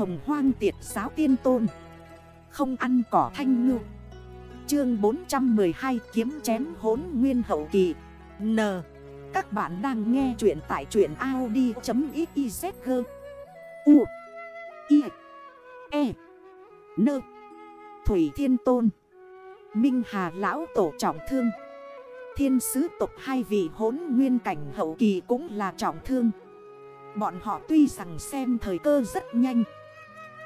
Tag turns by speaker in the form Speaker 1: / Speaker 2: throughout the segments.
Speaker 1: hồng hoang tiệt giáo tiên tôn. Không ăn cỏ thanh ngư. Chương 412 kiếm chém hốn nguyên hậu kỳ. N. Các bạn đang nghe chuyện tại truyện Audi.xyz U. I. E. N. Thủy Thiên Tôn. Minh Hà Lão Tổ trọng thương. Thiên sứ tộc hai vị hốn nguyên cảnh hậu kỳ cũng là trọng thương. Bọn họ tuy rằng xem thời cơ rất nhanh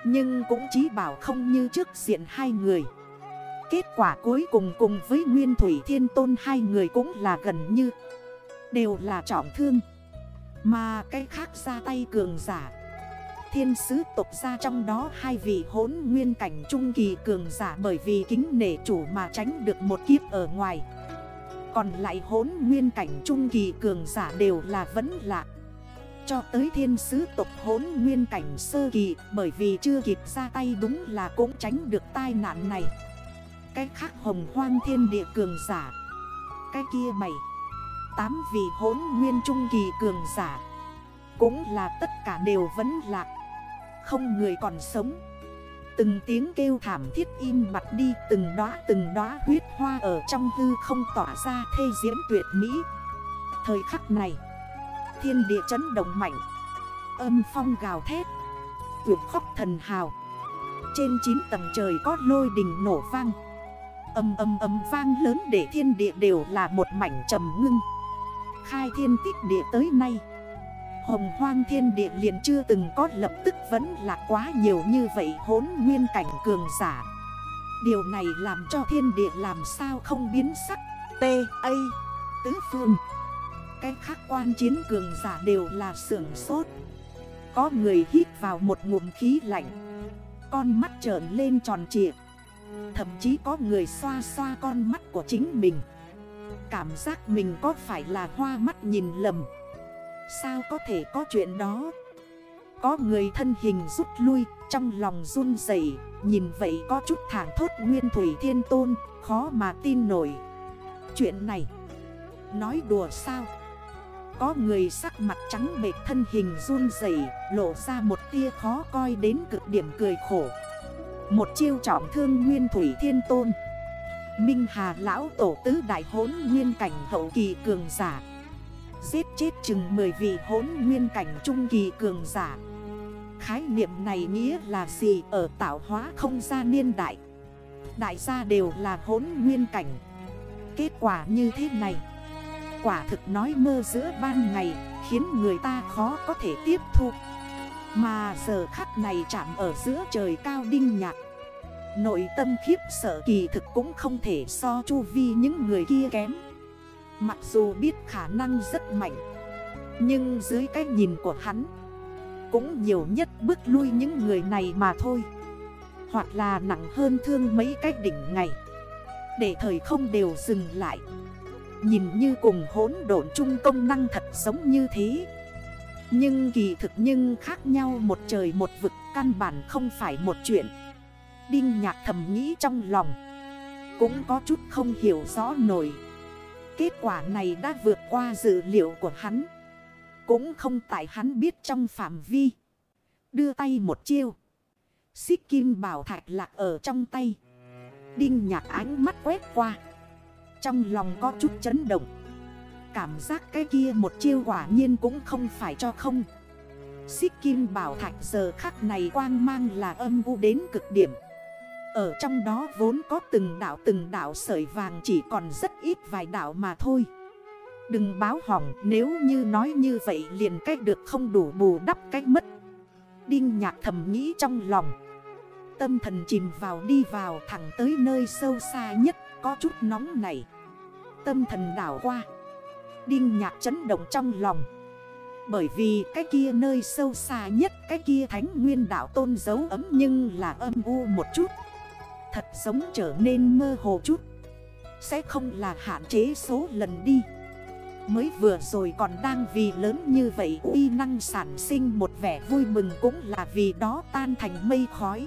Speaker 1: nhưng cũng chí bảo không như trước diện hai người. Kết quả cuối cùng cùng với Nguyên Thủy Thiên Tôn hai người cũng là gần như Đều là trọng thương. Mà cái khác ra tay cường giả. Thiên sứ tộc ra trong đó hai vị hốn nguyên cảnh trung kỳ cường giả Bởi vì kính nể chủ mà tránh được một kiếp ở ngoài. Còn lại hốn nguyên cảnh trung kỳ cường giả đều là vẫn lạc cho tới thiên sứ tộc hốn nguyên cảnh sơ kỳ, Bởi vì chưa kịp ra tay đúng là cũng tránh được tai nạn này. Cái khác hồng hoang thiên địa cường giả. Cái kia mày. Tám vị hốn nguyên trung kỳ cường giả. Cũng là tất cả đều vẫn lạc. Không người còn sống. Từng tiếng kêu thảm thiết im mặt đi, Từng đóa từng đóa huyết hoa ở trong hư không tỏa ra thê diễm tuyệt mỹ. Thời khắc này Thiên địa chấn động mạnh. Âm phong gào thét. Tuyệt khóc thần hào. Trên 9 tầng trời có lôi đình nổ vang. Âm âm âm vang lớn để thiên địa đều là một mảnh trầm ngưng. Khai thiên tích địa tới nay. Hồng hoang thiên địa liền chưa từng có lập tức vẫn là quá nhiều như vậy hốn nguyên cảnh cường giả. Điều này làm cho thiên địa làm sao không biến sắc. T, A, tứ phương cái khác quan chiến cường giả đều là sưởng sốt. Có người hít vào một ngụm khí lạnh, Con mắt trởn lên tròn trịa. Thậm chí có người xoa xoa con mắt của chính mình. Cảm giác mình có phải là hoa mắt nhìn lầm? Sao có thể có chuyện đó? Có người thân hình rút lui, Trong lòng run dậy Nhìn vậy có chút thảng thốt nguyên thủy thiên tôn, Khó mà tin nổi. Chuyện này, Nói đùa sao? Có người sắc mặt trắng bệt thân hình run dày Lộ ra một tia khó coi đến cực điểm cười khổ. Một chiêu trọng thương nguyên thủy thiên tôn. Minh Hà lão tổ tứ đại hốn nguyên cảnh hậu kỳ cường giả. Giết chết chừng 10 vị hốn nguyên cảnh trung kỳ cường giả. Khái niệm này nghĩa là gì? Ở tạo hóa không gian niên đại. Đại gia đều là hốn nguyên cảnh. Kết quả như thế này quả thực nói mơ giữa ban ngày, Khiến người ta khó có thể tiếp thu. Mà giờ khắc này chạm ở giữa trời cao đinh nhạc, Nội tâm khiếp sợ kỳ thực cũng không thể so chu vi những người kia kém. Mặc dù biết khả năng rất mạnh, Nhưng dưới cái nhìn của hắn, Cũng nhiều nhất bước lui những người này mà thôi. Hoặc là nặng hơn thương mấy cái đỉnh ngày, Để thời không đều dừng lại. Nhìn như cùng hỗn độn chung công năng thật giống như thế. Nhưng kỳ thực nhưng khác nhau một trời một vực, căn bản không phải một chuyện. Đinh nhạc thầm nghĩ trong lòng, Cũng có chút không hiểu rõ nổi. Kết quả này đã vượt qua dự liệu của hắn. Cũng không tại hắn biết trong phạm vi. Đưa tay một chiêu. Xích kim bảo thạch lạc ở trong tay. Đinh nhạc ánh mắt quét qua trong lòng có chút chấn động. Cảm giác cái kia một chiêu quả nhiên cũng không phải cho không. Xích kim bảo thạch giờ khắc này quang mang là âm u đến cực điểm. Ở trong đó vốn có từng đảo từng đảo sợi vàng chỉ còn rất ít vài đảo mà thôi. Đừng báo hỏng, nếu như nói như vậy liền cách được không đủ bù đắp cách mất. Đinh nhạc thầm nghĩ trong lòng. Tâm thần chìm vào đi vào thẳng tới nơi sâu xa nhất, có chút nóng này Tâm thần đảo qua. Đinh nhạc chấn động trong lòng. Bởi vì cái kia nơi sâu xa nhất, Cái kia thánh nguyên đảo tôn dấu ấm Nhưng là âm u một chút. Thật giống trở nên mơ hồ chút. Sẽ không là hạn chế số lần đi. Mới vừa rồi còn đang vì lớn như vậy, uy năng sản sinh một vẻ vui mừng cũng là vì đó tan thành mây khói.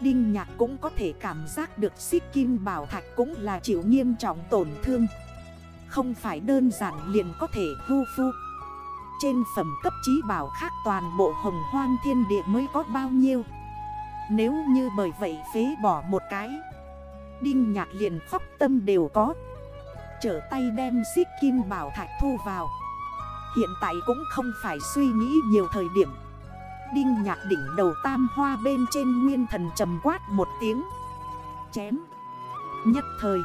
Speaker 1: Đinh nhạc cũng có thể cảm giác được xích kim bảo thạch cũng là chịu nghiêm trọng tổn thương. Không phải đơn giản liền có thể vu phu. Trên phẩm cấp trí bảo khác toàn bộ hồng hoang thiên địa mới có bao nhiêu? Nếu như bởi vậy phế bỏ một cái, Đinh nhạc liền khóc tâm đều có. Trở tay đem xích kim bảo thạch thu vào. Hiện tại cũng không phải suy nghĩ nhiều thời điểm. Đinh nhạc đỉnh đầu tam hoa bên trên nguyên thần trầm quát một tiếng. Chém. Nhất thời,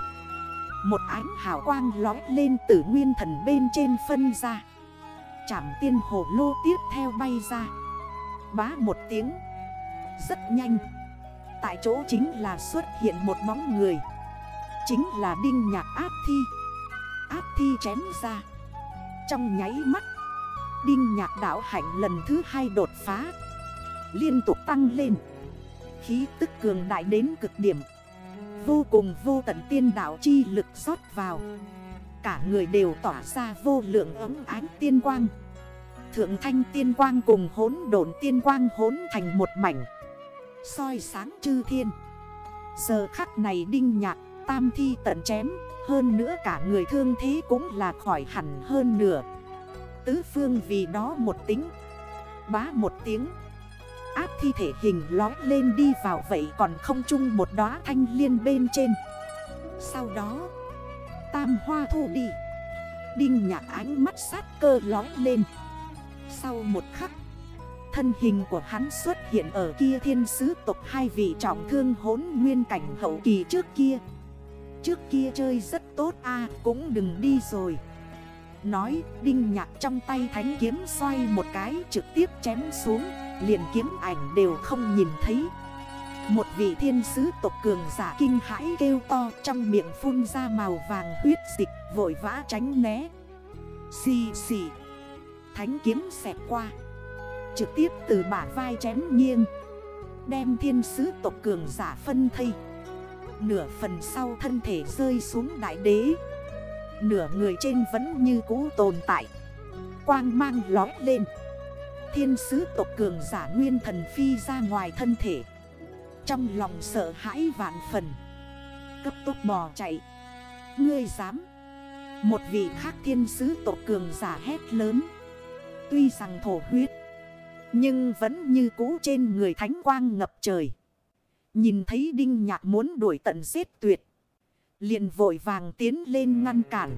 Speaker 1: Một ánh hào quang lói lên từ nguyên thần bên trên phân ra. Chảm tiên hồ lô tiếp theo bay ra. Bá một tiếng. Rất nhanh. Tại chỗ chính là xuất hiện một bóng người. Chính là đinh nhạc áp thi. Áp thi chém ra. Trong nháy mắt Đinh nhạc đảo hạnh lần thứ hai đột phá. Liên tục tăng lên. Khí tức cường đại đến cực điểm. Vô cùng vô tận tiên đảo chi lực rót vào. Cả người đều tỏa ra vô lượng ấm ánh tiên quang. Thượng thanh tiên quang cùng hốn độn tiên quang hốn thành một mảnh. Soi sáng chư thiên. Giờ khắc này đinh nhạc, tam thi tận chém, Hơn nữa cả người thương thế cũng là khỏi hẳn hơn nửa. Tứ phương vì đó một tính. Bá một tiếng. Áp thi thể hình lói lên đi vào vậy còn không chung một đóa thanh liên bên trên. Sau đó, Tam hoa thu đi. Đinh nhạc ánh mắt sát cơ lói lên. Sau một khắc, Thân hình của hắn xuất hiện ở kia thiên sứ tộc hai vị trọng thương hốn nguyên cảnh hậu kỳ trước kia. Trước kia chơi rất tốt, a, cũng đừng đi rồi. Nói, đinh nhạc trong tay thánh kiếm xoay một cái trực tiếp chém xuống, Liền kiếm ảnh đều không nhìn thấy. Một vị thiên sứ tộc cường giả kinh hãi kêu to, Trong miệng phun ra màu vàng huyết dịch, vội vã tránh né. Xì xì, Thánh kiếm xẹt qua. Trực tiếp từ bả vai chém nghiêng, Đem thiên sứ tộc cường giả phân thây. Nửa phần sau thân thể rơi xuống đại đế. Nửa người trên vẫn như cũ tồn tại. Quang mang lói lên. Thiên sứ tộc cường giả nguyên thần phi ra ngoài thân thể. Trong lòng sợ hãi vạn phần. Cấp tốc bò chạy. Ngươi dám. Một vị khác thiên sứ tộc cường giả hét lớn. Tuy rằng thổ huyết, Nhưng vẫn như cũ trên người thánh quang ngập trời. Nhìn thấy đinh nhạc muốn đuổi tận giết tuyệt liền vội vàng tiến lên ngăn cản.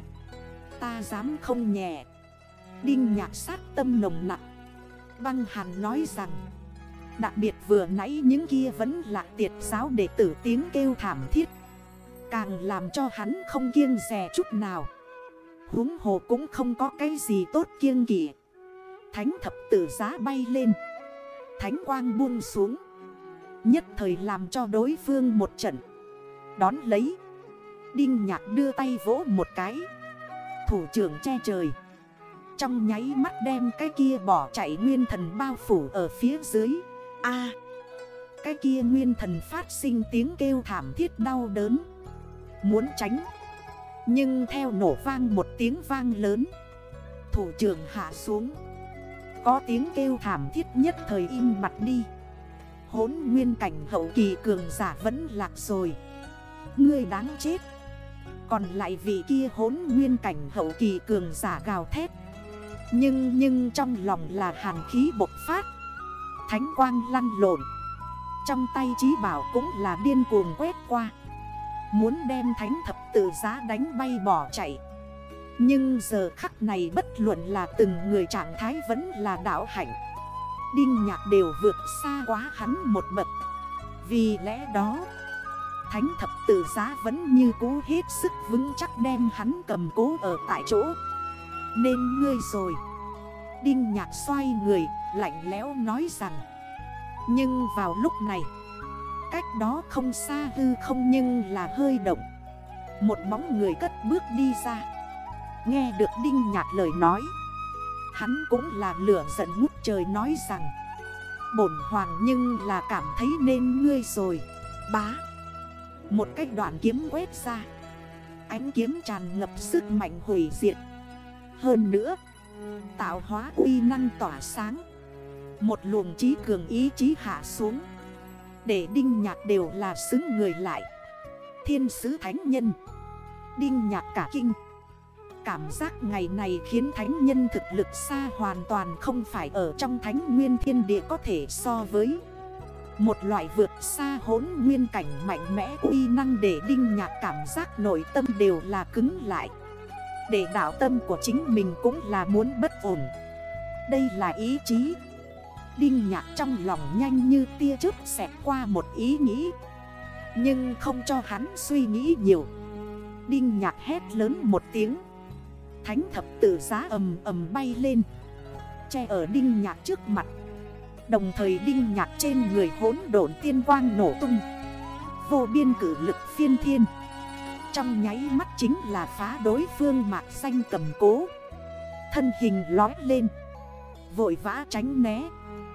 Speaker 1: Ta dám không nhẹ. Đinh nhạc sát tâm nồng nặng. Băng hàn nói rằng, Đặc biệt vừa nãy những kia vẫn là tiệt giáo đệ tử tiếng kêu thảm thiết. Càng làm cho hắn không kiêng rè chút nào. Húng hồ cũng không có cái gì tốt kiêng kỷ Thánh thập tử giá bay lên. Thánh quang buông xuống. Nhất thời làm cho đối phương một trận. Đón lấy Đinh nhạc đưa tay vỗ một cái. Thủ trưởng che trời. Trong nháy mắt đem cái kia bỏ chạy nguyên thần bao phủ ở phía dưới. A. Cái kia nguyên thần phát sinh tiếng kêu thảm thiết đau đớn. Muốn tránh. Nhưng theo nổ vang một tiếng vang lớn. Thủ trưởng hạ xuống. Có tiếng kêu thảm thiết nhất thời im mặt đi. Hốn nguyên cảnh hậu kỳ cường giả vẫn lạc rồi. Ngươi đáng chết còn lại vị kia hốn nguyên cảnh hậu kỳ cường giả gào thét. Nhưng nhưng trong lòng là hàn khí bộc phát. Thánh quang lăn lộn. Trong tay trí bảo cũng là điên cuồng quét qua. Muốn đem thánh thập tự giá đánh bay bỏ chạy. Nhưng giờ khắc này bất luận là từng người trạng thái vẫn là đảo hạnh. Đinh nhạc đều vượt xa quá hắn một bậc. Vì lẽ đó Thánh thập tử giá vẫn như cố hết sức vững chắc đem hắn cầm cố ở tại chỗ. Nên ngươi rồi. Đinh nhạc xoay người, lạnh lẽo nói rằng, Nhưng vào lúc này, Cách đó không xa hư không nhưng là hơi động. Một bóng người cất bước đi ra. Nghe được Đinh nhạc lời nói, Hắn cũng là lửa giận ngút trời nói rằng, Bổn hoàng nhưng là cảm thấy nên ngươi rồi, Bá một cách đoạn kiếm quét ra. Ánh kiếm tràn ngập sức mạnh hủy diệt. Hơn nữa, Tạo hóa uy năng tỏa sáng. Một luồng trí cường ý chí hạ xuống. Để đinh nhạc đều là xứng người lại. Thiên sứ thánh nhân. Đinh nhạc cả kinh. Cảm giác ngày này khiến thánh nhân thực lực xa hoàn toàn không phải ở trong thánh nguyên thiên địa có thể so với. Một loại vượt xa hốn nguyên cảnh mạnh mẽ uy năng để đinh nhạc cảm giác nội tâm đều là cứng lại. Để đảo tâm của chính mình cũng là muốn bất ổn. Đây là ý chí. Đinh nhạc trong lòng nhanh như tia chớp xẹt qua một ý nghĩ. Nhưng không cho hắn suy nghĩ nhiều. Đinh nhạc hét lớn một tiếng. Thánh thập tự giá ầm ầm bay lên. Che ở đinh nhạc trước mặt. Đồng thời đinh nhạc trên người hốn độn tiên quang nổ tung. Vô biên cử lực phiên thiên. Trong nháy mắt chính là phá đối phương mạc xanh cầm cố. Thân hình lói lên. Vội vã tránh né.